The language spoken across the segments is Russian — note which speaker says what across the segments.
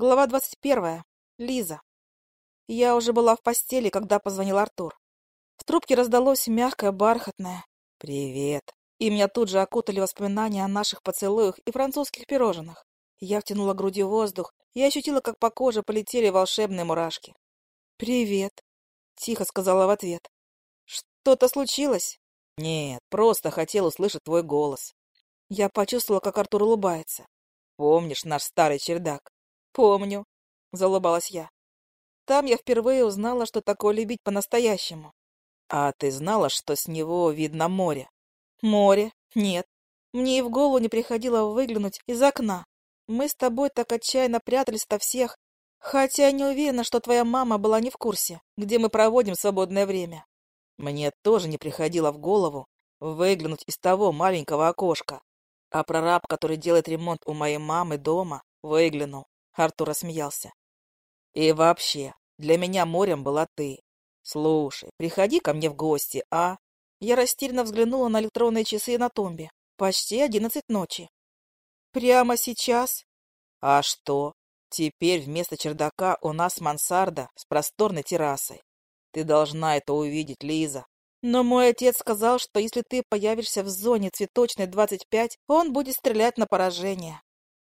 Speaker 1: Глава двадцать первая. Лиза. Я уже была в постели, когда позвонил Артур. В трубке раздалось мягкое, бархатное «Привет». И меня тут же окутали воспоминания о наших поцелуях и французских пирожных. Я втянула грудью воздух и ощутила, как по коже полетели волшебные мурашки. «Привет», — тихо сказала в ответ. «Что-то случилось?»
Speaker 2: «Нет, просто хотел услышать твой голос».
Speaker 1: Я почувствовала, как Артур улыбается.
Speaker 2: «Помнишь наш старый чердак?»
Speaker 1: «Помню», — залыбалась я. Там я впервые узнала, что такое любить по-настоящему.
Speaker 2: А ты знала, что с него видно море?
Speaker 1: Море? Нет. Мне и в голову не приходило выглянуть из окна. Мы с тобой так отчаянно прятались от всех, хотя не уверена, что твоя мама была не в курсе, где мы проводим свободное время.
Speaker 2: Мне тоже не приходило в голову выглянуть из того маленького окошка. А прораб, который делает ремонт у моей мамы дома, выглянул. Артур рассмеялся. И вообще, для меня морем была ты. Слушай, приходи ко мне в гости, а?
Speaker 1: Я растерянно взглянула на электронные часы на тумбе. Почти одиннадцать ночи. Прямо сейчас?
Speaker 2: А что? Теперь вместо чердака у нас мансарда с просторной террасой. Ты должна это увидеть, Лиза.
Speaker 1: Но мой отец сказал, что если ты появишься в зоне цветочной 25, он будет стрелять на поражение.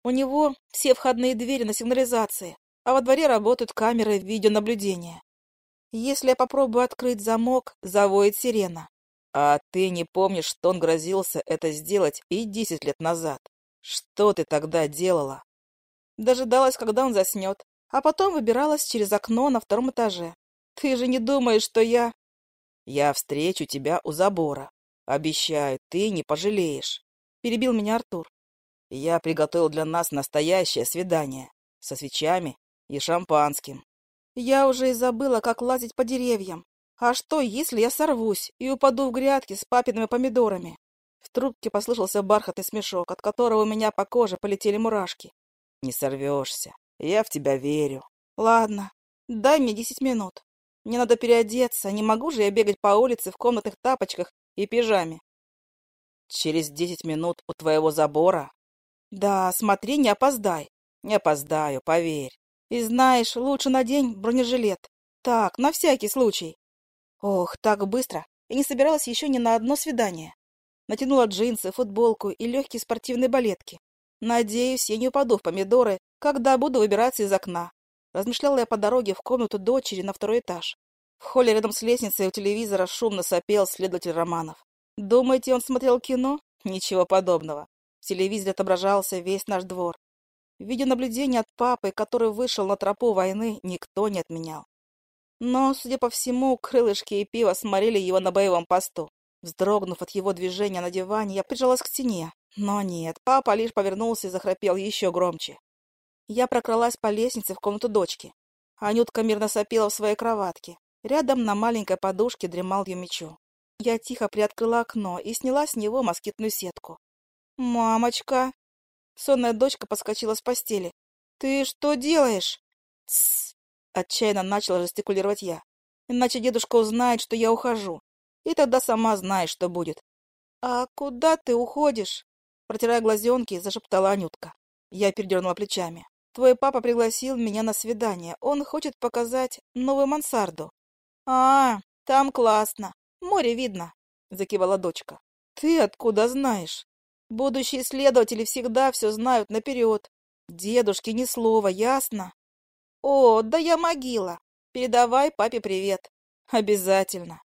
Speaker 1: У него все входные двери на сигнализации, а во дворе работают камеры видеонаблюдения. Если я попробую открыть замок, завоет сирена.
Speaker 2: А ты не помнишь, что он грозился это сделать и десять лет назад? Что ты тогда делала?
Speaker 1: Дожидалась, когда он заснет, а потом выбиралась через окно на втором этаже. Ты же не думаешь, что я...
Speaker 2: Я встречу тебя у забора. Обещаю, ты не пожалеешь.
Speaker 1: Перебил меня Артур.
Speaker 2: Я приготовил для нас настоящее свидание. Со свечами и шампанским.
Speaker 1: Я уже и забыла, как лазить по деревьям. А что, если я сорвусь и упаду в грядки с папиными помидорами? В трубке послышался бархатный смешок, от которого у меня по коже полетели мурашки.
Speaker 2: Не сорвешься. Я в тебя верю.
Speaker 1: Ладно, дай мне десять минут. Мне надо переодеться, не могу же я бегать по улице в комнатных тапочках и пижаме.
Speaker 2: Через десять минут у твоего забора?
Speaker 1: Да, смотри, не опоздай.
Speaker 2: Не опоздаю, поверь.
Speaker 1: И знаешь, лучше надень бронежилет. Так, на всякий случай. Ох, так быстро. Я не собиралась еще ни на одно свидание. Натянула джинсы, футболку и легкие спортивные балетки. Надеюсь, я не упаду в помидоры, когда буду выбираться из окна. Размышляла я по дороге в комнату дочери на второй этаж. В холле рядом с лестницей у телевизора шумно сопел следователь Романов. Думаете, он смотрел кино? Ничего подобного. В телевизоре отображался весь наш двор. Видеонаблюдение от папы, который вышел на тропу войны, никто не отменял. Но, судя по всему, крылышки и пиво сморили его на боевом посту. Вздрогнув от его движения на диване, я прижалась к стене. Но нет, папа лишь повернулся и захрапел еще громче. Я прокралась по лестнице в комнату дочки. Анютка мирно сопела в своей кроватке. Рядом на маленькой подушке дремал ее мечу. Я тихо приоткрыла окно и сняла с него москитную сетку. «Мамочка!» Сонная дочка подскочила с постели. «Ты что делаешь?» «Тссс!» — отчаянно начала жестикулировать я. «Иначе дедушка узнает, что я ухожу. И тогда сама знаешь, что будет». «А куда ты уходишь?» Протирая глазенки, зашептала Анютка. Я передернула плечами. «Твой папа пригласил меня на свидание. Он хочет показать новую мансарду». «А, там классно. Море видно», — закивала дочка. «Ты откуда знаешь?» Будущие следователи всегда все знают наперед. Дедушке ни слова, ясно? О, да я могила. Передавай папе привет. Обязательно.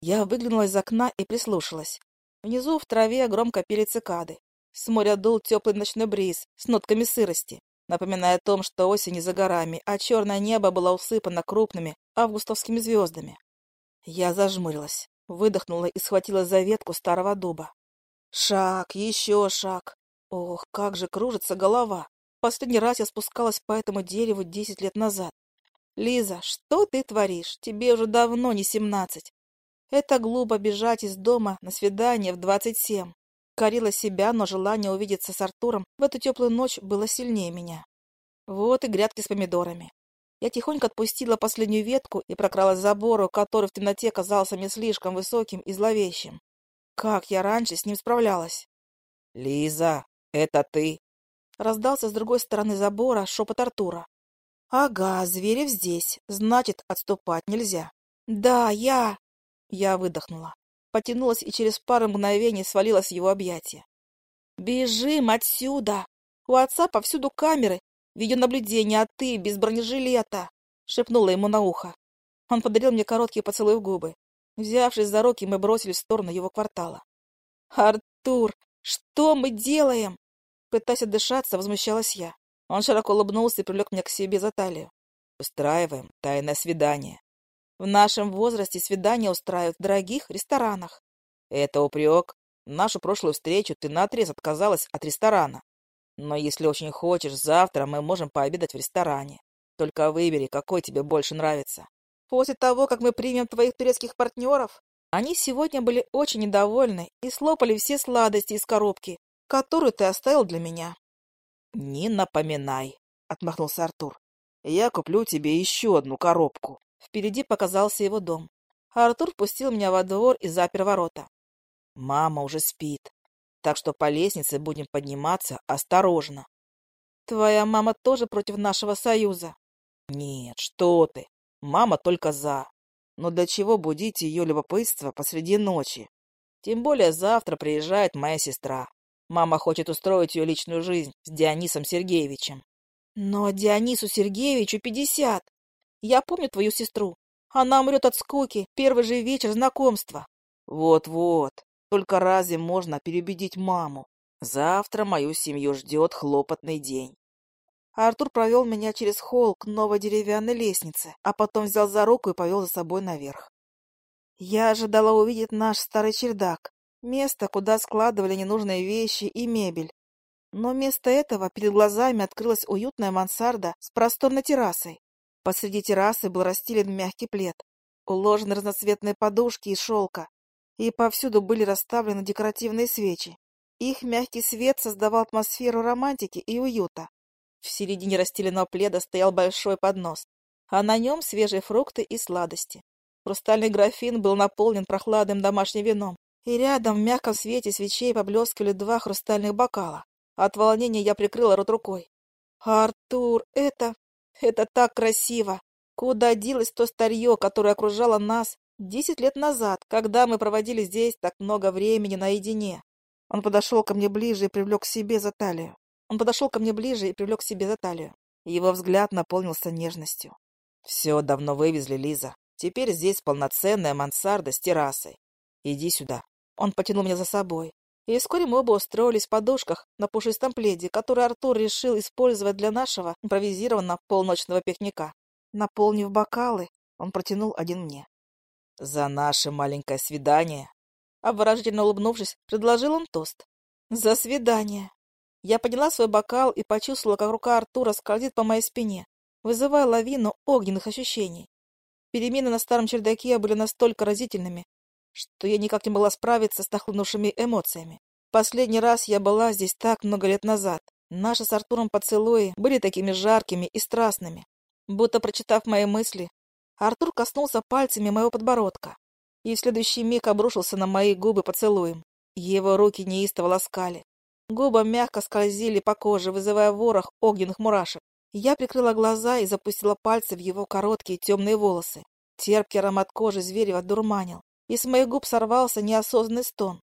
Speaker 1: Я выглянула из окна и прислушалась. Внизу в траве громко пели цикады. С моря дул теплый ночной бриз с нотками сырости, напоминая о том, что осень не за горами, а черное небо было усыпано крупными августовскими звездами. Я зажмурилась, выдохнула и схватила за ветку старого дуба. Шаг, еще шаг. Ох, как же кружится голова. Последний раз я спускалась по этому дереву десять лет назад. Лиза, что ты творишь? Тебе уже давно не семнадцать. Это глупо бежать из дома на свидание в двадцать семь. Корила себя, но желание увидеться с Артуром в эту теплую ночь было сильнее меня. Вот и грядки с помидорами. Я тихонько отпустила последнюю ветку и прокралась к забору, который в темноте казался мне слишком высоким и зловещим. Как я раньше с ним справлялась?
Speaker 2: — Лиза, это ты?
Speaker 1: Раздался с другой стороны забора шепот Артура. «Ага, Зверев здесь, значит, отступать нельзя». «Да, я...» Я выдохнула. Потянулась и через пару мгновений свалилась в его объятия. «Бежим отсюда! У отца повсюду камеры, видеонаблюдение, а ты без бронежилета!» — шепнула ему на ухо. Он подарил мне короткий поцелуй в губы. Взявшись за руки, мы бросились в сторону его квартала. «Артур, что мы делаем?» Пытаясь отдышаться, возмущалась я. Он широко улыбнулся и привлек меня к себе за талию. «Устраиваем тайное свидание. В нашем возрасте свидания устраивают в дорогих ресторанах». «Это упрек. нашу прошлую встречу ты наотрез отказалась от ресторана. Но если очень хочешь, завтра мы можем пообедать в ресторане. Только выбери, какой тебе больше нравится. После того, как мы примем твоих турецких партнеров, они сегодня были очень недовольны и слопали все сладости из коробки, которую ты оставил для меня. — Не напоминай, — отмахнулся Артур. — Я куплю тебе еще одну коробку. Впереди показался его дом. Артур пустил меня во двор и запер ворота. — Мама уже спит, так что по лестнице будем подниматься осторожно. — Твоя мама тоже против нашего союза? — Нет, что ты. Мама только за. Но для чего будить ее любопытство посреди ночи? Тем более завтра приезжает моя сестра. Мама хочет устроить ее личную жизнь с Дионисом Сергеевичем. Но Дионису Сергеевичу пятьдесят. Я помню твою сестру. Она умрет от скуки первый же вечер знакомства. Вот-вот. Только разве можно переубедить маму? Завтра мою семью ждет хлопотный день Артур провел меня через холл к новой деревянной лестнице, а потом взял за руку и повел за собой наверх. Я ожидала увидеть наш старый чердак, место, куда складывали ненужные вещи и мебель. Но вместо этого перед глазами открылась уютная мансарда с просторной террасой. Посреди террасы был расстелен мягкий плед, уложены разноцветные подушки из шелка, и повсюду были расставлены декоративные свечи. Их мягкий свет создавал атмосферу романтики и уюта. В середине расстеленного пледа стоял большой поднос, а на нем свежие фрукты и сладости. Хрустальный графин был наполнен прохладным домашним вином, и рядом в мягком свете свечей поблескивали два хрустальных бокала. От волнения я прикрыла рот рукой. «Артур, это... это так красиво! Куда делось то старье, которое окружало нас десять лет назад, когда мы проводили здесь так много времени наедине?» Он подошел ко мне ближе и привлек к себе за талию. Он подошел ко мне ближе и привлек к себе за талию. Его взгляд наполнился нежностью. «Все давно вывезли, Лиза. Теперь здесь полноценная мансарда с террасой. Иди сюда». Он потянул меня за собой. И вскоре мы оба устроились в подушках на пушистом пледе, который Артур решил использовать для нашего импровизированного полночного пикника. Наполнив бокалы, он протянул один мне. «За наше маленькое свидание!» Обворожительно улыбнувшись, предложил он тост. «За свидание!» Я подняла свой бокал и почувствовала, как рука Артура скользит по моей спине, вызывая лавину огненных ощущений. Перемены на старом чердаке были настолько разительными, что я никак не могла справиться с нахлынувшими эмоциями. Последний раз я была здесь так много лет назад. Наши с Артуром поцелуи были такими жаркими и страстными. Будто прочитав мои мысли, Артур коснулся пальцами моего подбородка и в следующий миг обрушился на мои губы поцелуем. Его руки неистово ласкали. Губы мягко скользили по коже, вызывая ворох огненных мурашек. Я прикрыла глаза и запустила пальцы в его короткие темные волосы. Терпкий аромат кожи зверя дурманил, и с моих губ сорвался неосознанный стон.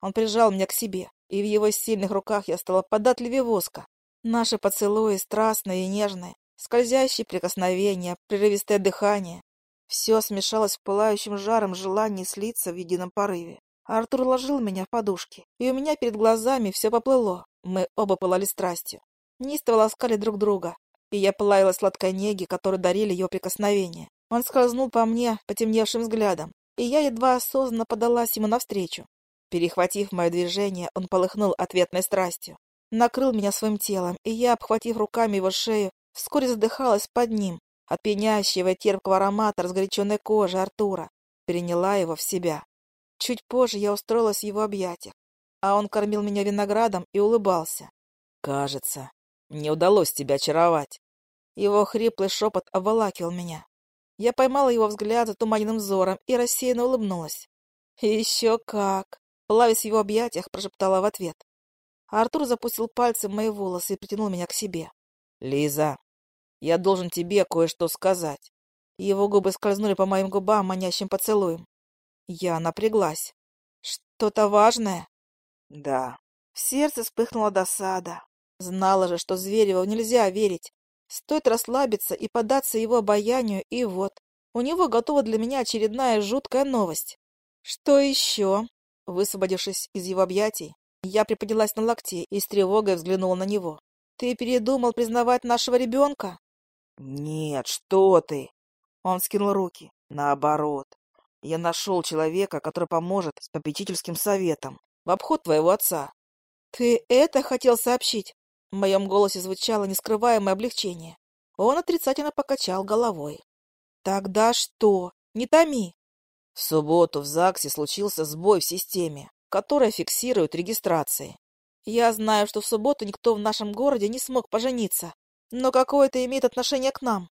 Speaker 1: Он прижал меня к себе, и в его сильных руках я стала податливее воска. Наши поцелуи страстные и нежные, скользящие прикосновения, прерывистое дыхание. Все смешалось в пылающем жаром желании слиться в едином порыве. Артур ложил меня в подушки, и у меня перед глазами все поплыло. Мы оба пылали страстью. Неистово ласкали друг друга, и я плавила сладкой неги, которую дарили его прикосновения. Он скользнул по мне потемневшим взглядом, и я едва осознанно подалась ему навстречу. Перехватив мое движение, он полыхнул ответной страстью. Накрыл меня своим телом, и я, обхватив руками его шею, вскоре задыхалась под ним, от пьянящего и терпкого аромата разгоряченной кожи Артура. Переняла его в себя. Чуть позже я устроилась в его объятиях, а он кормил меня виноградом и улыбался. «Кажется, мне удалось тебя очаровать». Его хриплый шепот обволакивал меня. Я поймала его взгляд затуманенным взором и рассеянно улыбнулась. «Еще как!» Плавясь в его объятиях, прошептала в ответ. Артур запустил пальцы в мои волосы и притянул меня к себе.
Speaker 2: «Лиза, я должен тебе кое-что сказать».
Speaker 1: Его губы скользнули по моим губам манящим поцелуем. Я напряглась. «Что-то важное?»
Speaker 2: «Да».
Speaker 1: В сердце вспыхнула досада. Знала же, что Звереву нельзя верить. Стоит расслабиться и податься его обаянию, и вот, у него готова для меня очередная жуткая новость. «Что еще?» Высвободившись из его объятий, я приподнялась на локте и с тревогой взглянула на него. «Ты передумал признавать нашего ребенка?»
Speaker 2: «Нет, что ты!» Он скинул руки. «Наоборот. Я нашел человека, который поможет с попечительским советом в обход твоего отца».
Speaker 1: «Ты это хотел сообщить?» В моем голосе звучало нескрываемое облегчение. Он отрицательно покачал головой. «Тогда что? Не томи!»
Speaker 2: В субботу в ЗАГСе случился сбой в системе, которая фиксирует регистрации.
Speaker 1: Я знаю, что в субботу никто в нашем городе не смог пожениться, но какое это имеет отношение к нам?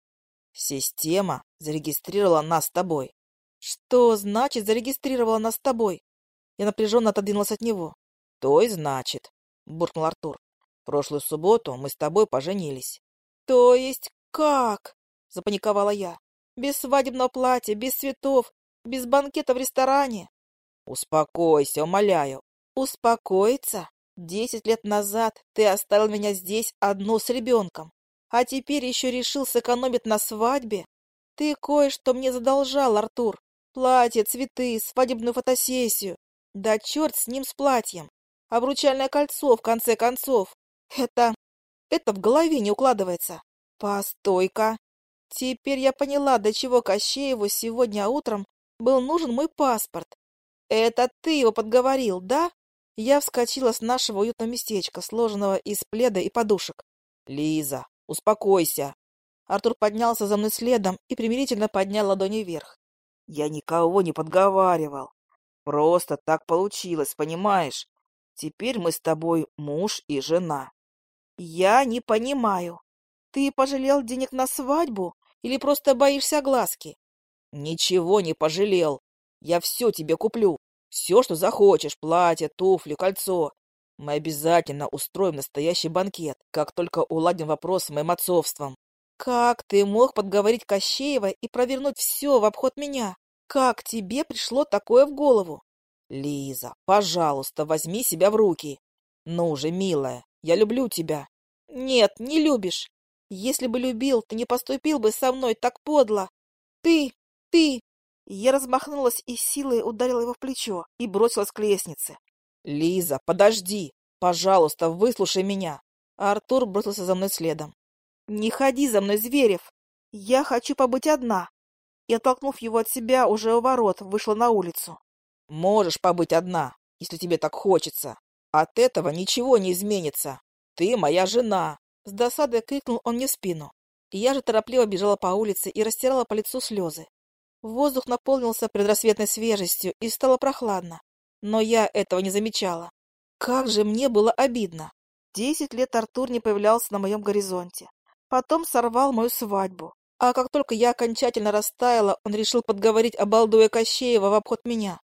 Speaker 2: Система зарегистрировала нас с тобой.
Speaker 1: Что значит зарегистрировала нас с тобой? Я напряженно отодвинулась от него.
Speaker 2: То и значит, буркнул Артур. Прошлую субботу мы с тобой поженились.
Speaker 1: То есть как? Запаниковала я. Без свадебного платья, без цветов, без банкета в ресторане.
Speaker 2: Успокойся, умоляю.
Speaker 1: Успокоиться? Десять лет назад ты оставил меня здесь одну с ребенком, а теперь еще решил сэкономить на свадьбе? Ты кое-что мне задолжал, Артур. Платье, цветы, свадебную фотосессию. Да черт с ним с платьем. Обручальное кольцо, в конце концов. Это... это в голове не укладывается. Постой-ка. Теперь я поняла, до чего Кощееву сегодня утром был нужен мой паспорт. Это ты его подговорил, да? Я вскочила с нашего уютного местечка, сложенного из пледа и подушек.
Speaker 2: Лиза, успокойся.
Speaker 1: Артур поднялся за мной следом и примирительно поднял ладони вверх.
Speaker 2: Я никого не подговаривал. Просто так получилось, понимаешь? Теперь мы с тобой муж и жена.
Speaker 1: Я не понимаю. Ты пожалел денег на свадьбу или просто боишься глазки?
Speaker 2: Ничего не пожалел. Я все тебе куплю. Все, что захочешь. Платье, туфли, кольцо. Мы обязательно устроим настоящий банкет, как только уладим вопрос с моим отцовством.
Speaker 1: Как ты мог подговорить Кощеева и провернуть все в обход меня? Как тебе пришло такое в голову?
Speaker 2: Лиза, пожалуйста, возьми себя в руки. Ну же, милая, я люблю тебя.
Speaker 1: Нет, не любишь. Если бы любил, ты не поступил бы со мной так подло. Ты «Ты!» Я размахнулась и силой ударила его в плечо и бросилась к лестнице.
Speaker 2: «Лиза, подожди! Пожалуйста, выслушай меня!»
Speaker 1: Артур бросился за мной следом. «Не ходи за мной, Зверев! Я хочу побыть одна!» И, оттолкнув его от себя, уже у ворот вышла на улицу.
Speaker 2: «Можешь побыть одна, если тебе так хочется. От этого ничего не изменится. Ты моя жена!»
Speaker 1: С досадой крикнул он мне в спину. Я же торопливо бежала по улице и растирала по лицу слезы. Воздух наполнился предрассветной свежестью и стало прохладно. Но я этого не замечала. Как же мне было обидно. Десять лет Артур не появлялся на моем горизонте. Потом сорвал мою свадьбу. А как только я окончательно растаяла, он решил подговорить обалдуя Кощеева в обход меня.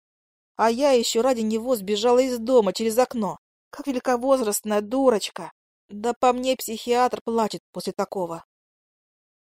Speaker 1: А я еще ради него сбежала из дома через окно. Как великовозрастная дурочка. Да по мне психиатр плачет после такого.